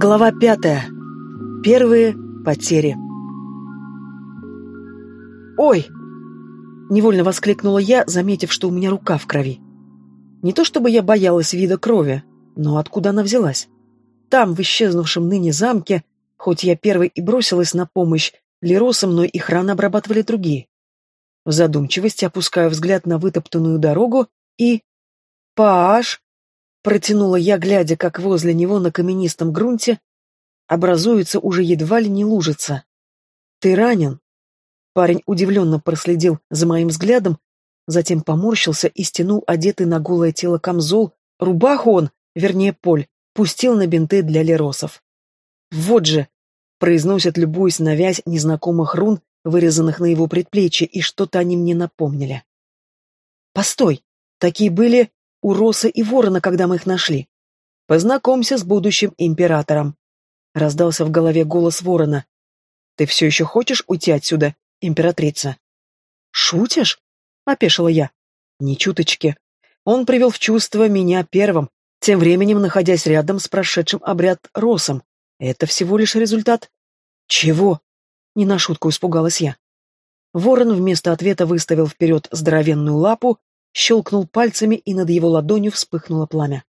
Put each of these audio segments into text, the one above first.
Глава пятая. Первые потери. «Ой!» — невольно воскликнула я, заметив, что у меня рука в крови. Не то чтобы я боялась вида крови, но откуда она взялась? Там, в исчезнувшем ныне замке, хоть я первой и бросилась на помощь, Лероса мной их рано обрабатывали другие. В задумчивости опускаю взгляд на вытоптанную дорогу и... «Паш!» — протянула я, глядя, как возле него на каменистом грунте образуется уже едва ли не лужица. «Ты ранен?» Парень удивленно проследил за моим взглядом, затем поморщился и стянул одетый на голое тело камзол, рубаху он, вернее, поль, пустил на бинты для леросов. «Вот же!» — произносят, любуясь на вязь незнакомых рун, вырезанных на его предплечье, и что-то они мне напомнили. «Постой! Такие были у Роса и Ворона, когда мы их нашли. Познакомься с будущим императором!» Раздался в голове голос Ворона. «Ты все еще хочешь уйти отсюда, императрица?» «Шутишь?» — опешила я. «Ни чуточки. Он привел в чувство меня первым, тем временем находясь рядом с прошедшим обряд Росом. Это всего лишь результат». «Чего?» — не на шутку испугалась я. Ворон вместо ответа выставил вперед здоровенную лапу, щелкнул пальцами, и над его ладонью вспыхнуло пламя.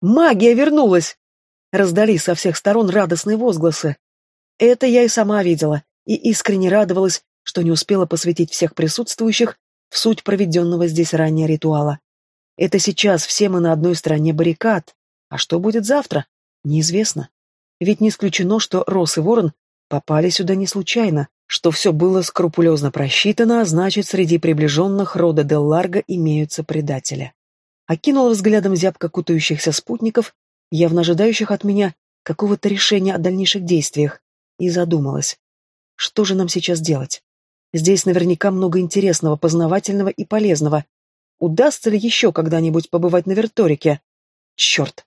«Магия вернулась!» Раздались со всех сторон радостные возгласы. Это я и сама видела, и искренне радовалась, что не успела посвятить всех присутствующих в суть проведенного здесь ранее ритуала. Это сейчас все мы на одной стороне баррикад. А что будет завтра? Неизвестно. Ведь не исключено, что Рос и Ворон попали сюда не случайно, что все было скрупулезно просчитано, а значит, среди приближенных рода Дел Ларго имеются предатели. Окинула взглядом зябко кутающихся спутников явно ожидающих от меня какого-то решения о дальнейших действиях, и задумалась. Что же нам сейчас делать? Здесь наверняка много интересного, познавательного и полезного. Удастся ли еще когда-нибудь побывать на Верторике? Черт!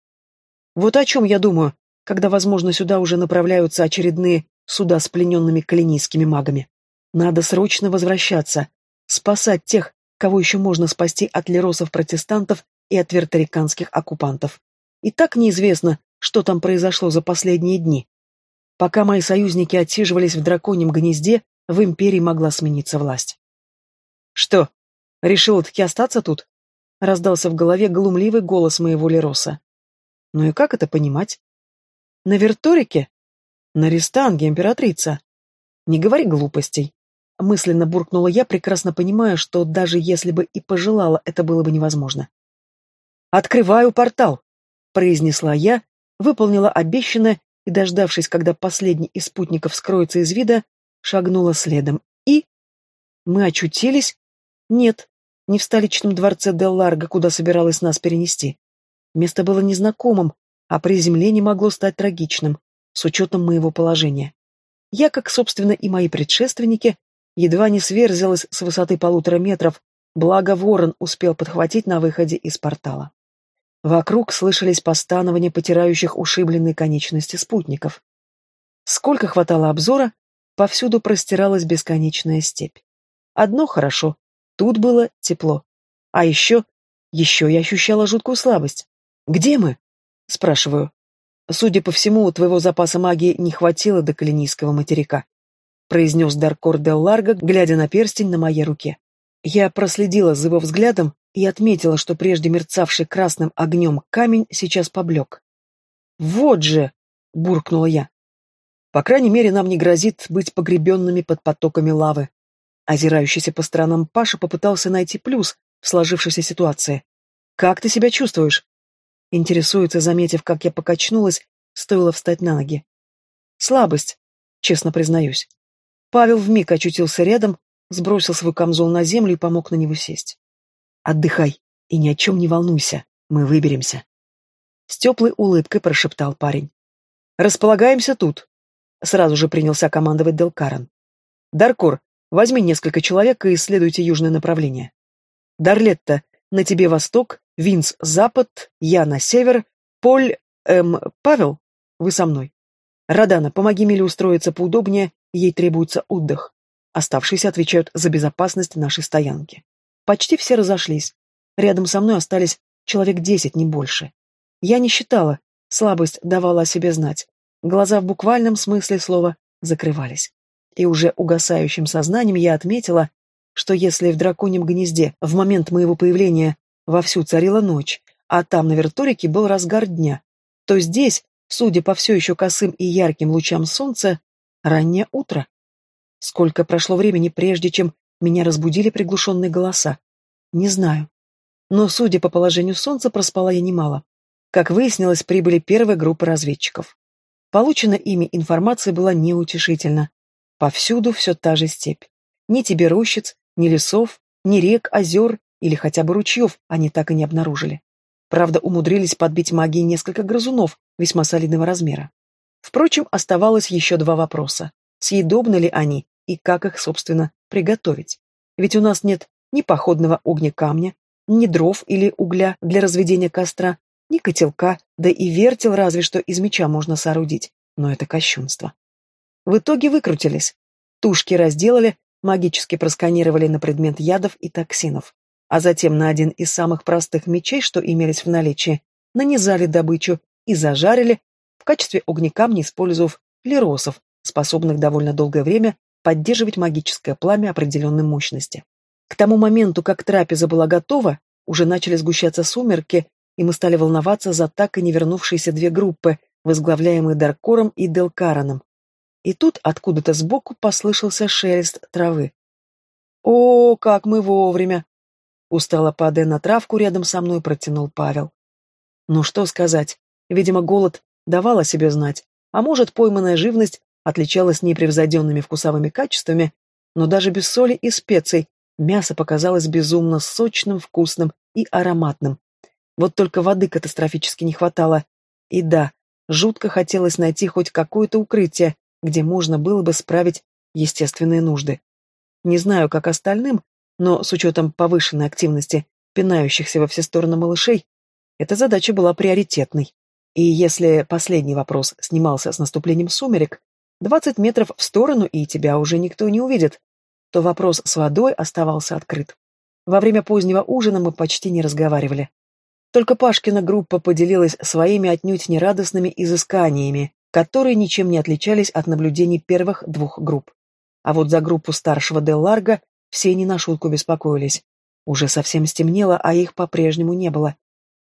Вот о чем я думаю, когда, возможно, сюда уже направляются очередные суда с плененными калинийскими магами. Надо срочно возвращаться, спасать тех, кого еще можно спасти от леросов-протестантов и от верториканских оккупантов. И так неизвестно, что там произошло за последние дни. Пока мои союзники отсиживались в драконьем гнезде, в империи могла смениться власть. «Что, решил таки остаться тут?» — раздался в голове глумливый голос моего Лероса. «Ну и как это понимать?» «На Верторике?» «На Рестанге, императрица!» «Не говори глупостей!» Мысленно буркнула я, прекрасно понимая, что даже если бы и пожелала, это было бы невозможно. «Открываю портал!» произнесла я, выполнила обещанное и, дождавшись, когда последний из спутников скроется из вида, шагнула следом. И... Мы очутились? Нет, не в столичном дворце Дел Ларго, куда собиралась нас перенести. Место было незнакомым, а приземление могло стать трагичным, с учетом моего положения. Я, как, собственно, и мои предшественники, едва не сверзилась с высоты полутора метров, благо ворон успел подхватить на выходе из портала. Вокруг слышались постанования потирающих ушибленные конечности спутников. Сколько хватало обзора, повсюду простиралась бесконечная степь. Одно хорошо, тут было тепло. А еще, еще я ощущала жуткую слабость. «Где мы?» — спрашиваю. «Судя по всему, твоего запаса магии не хватило до Калинийского материка», — произнес Даркор Дел Ларго, глядя на перстень на моей руке. Я проследила за его взглядом и отметила, что прежде мерцавший красным огнем камень сейчас поблек. «Вот же!» — буркнула я. «По крайней мере, нам не грозит быть погребенными под потоками лавы». Озирающийся по сторонам Паша попытался найти плюс в сложившейся ситуации. «Как ты себя чувствуешь?» Интересуется, заметив, как я покачнулась, стоило встать на ноги. «Слабость, честно признаюсь». Павел вмиг очутился рядом, сбросил свой камзол на землю и помог на него сесть. Отдыхай и ни о чем не волнуйся, мы выберемся. С теплой улыбкой прошептал парень. Располагаемся тут. Сразу же принялся командовать Делкарен. Даркор, возьми несколько человек и исследуйте южное направление. Дарлетта, на тебе восток, Винс — запад, я на север, Поль, эм, Павел, вы со мной. Радана, помоги Миле устроиться поудобнее, ей требуется отдых. Оставшиеся отвечают за безопасность нашей стоянки. Почти все разошлись. Рядом со мной остались человек десять, не больше. Я не считала, слабость давала о себе знать. Глаза в буквальном смысле слова закрывались. И уже угасающим сознанием я отметила, что если в драконьем гнезде в момент моего появления вовсю царила ночь, а там на верторике был разгар дня, то здесь, судя по все еще косым и ярким лучам солнца, раннее утро. Сколько прошло времени, прежде чем меня разбудили приглушенные голоса? Не знаю. Но, судя по положению солнца, проспала я немало. Как выяснилось, прибыли первые группы разведчиков. Получена ими информация была неутешительна. Повсюду все та же степь. Ни тебе рощиц, ни лесов, ни рек, озер или хотя бы ручьев они так и не обнаружили. Правда, умудрились подбить магией несколько грызунов весьма солидного размера. Впрочем, оставалось еще два вопроса. Съедобны ли они и как их, собственно, приготовить? Ведь у нас нет ни походного огня камня, ни дров или угля для разведения костра, ни котелка, да и вертел разве что из меча можно соорудить, но это кощунство. В итоге выкрутились. Тушки разделали, магически просканировали на предмет ядов и токсинов, а затем на один из самых простых мечей, что имелись в наличии, нанизали добычу и зажарили, в качестве огнекамня использовав леросов, способных довольно долгое время поддерживать магическое пламя определенной мощности. К тому моменту, как трапеза была готова, уже начали сгущаться сумерки, и мы стали волноваться за так и не вернувшиеся две группы, возглавляемые Даркором и Делкараном. И тут откуда-то сбоку послышался шелест травы. «О, как мы вовремя!» Устало падая на травку, рядом со мной протянул Павел. Ну что сказать, видимо, голод давал о себе знать, а может, пойманная живность отличалась непревзойденными вкусовыми качествами, но даже без соли и специй Мясо показалось безумно сочным, вкусным и ароматным. Вот только воды катастрофически не хватало. И да, жутко хотелось найти хоть какое-то укрытие, где можно было бы справить естественные нужды. Не знаю, как остальным, но с учетом повышенной активности пинающихся во все стороны малышей, эта задача была приоритетной. И если последний вопрос снимался с наступлением сумерек, 20 метров в сторону, и тебя уже никто не увидит, то вопрос с водой оставался открыт. Во время позднего ужина мы почти не разговаривали. Только Пашкина группа поделилась своими отнюдь нерадостными изысканиями, которые ничем не отличались от наблюдений первых двух групп. А вот за группу старшего Дел Ларго все не на шутку беспокоились. Уже совсем стемнело, а их по-прежнему не было.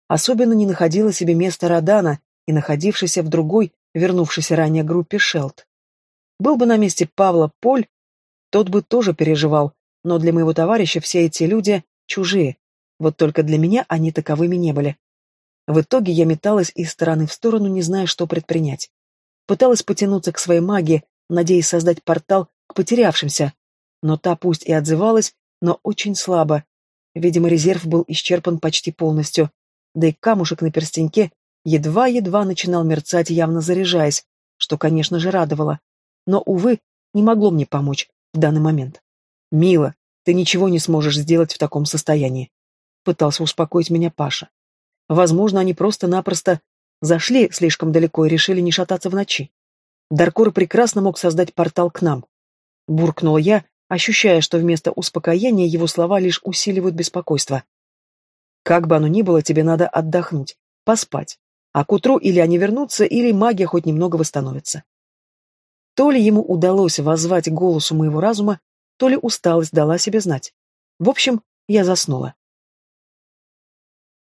Особенно не находила себе места Родана и находившийся в другой, вернувшейся ранее группе Шелд. Был бы на месте Павла Поль, тот бы тоже переживал, но для моего товарища все эти люди чужие. Вот только для меня они таковыми не были. В итоге я металась из стороны в сторону, не зная, что предпринять. Пыталась потянуться к своей магии, надеясь создать портал к потерявшимся. Но та пусть и отзывалась, но очень слабо. Видимо, резерв был исчерпан почти полностью. Да и камушек на перстеньке едва-едва начинал мерцать, явно заряжаясь, что, конечно же, радовало. Но, увы, не могло мне помочь в данный момент. «Мила, ты ничего не сможешь сделать в таком состоянии», — пытался успокоить меня Паша. «Возможно, они просто-напросто зашли слишком далеко и решили не шататься в ночи. Даркор прекрасно мог создать портал к нам». Буркнул я, ощущая, что вместо успокоения его слова лишь усиливают беспокойство. «Как бы оно ни было, тебе надо отдохнуть, поспать. А к утру или они вернутся, или магия хоть немного восстановится. То ли ему удалось воззвать голосу моего разума, то ли усталость дала себе знать. В общем, я заснула.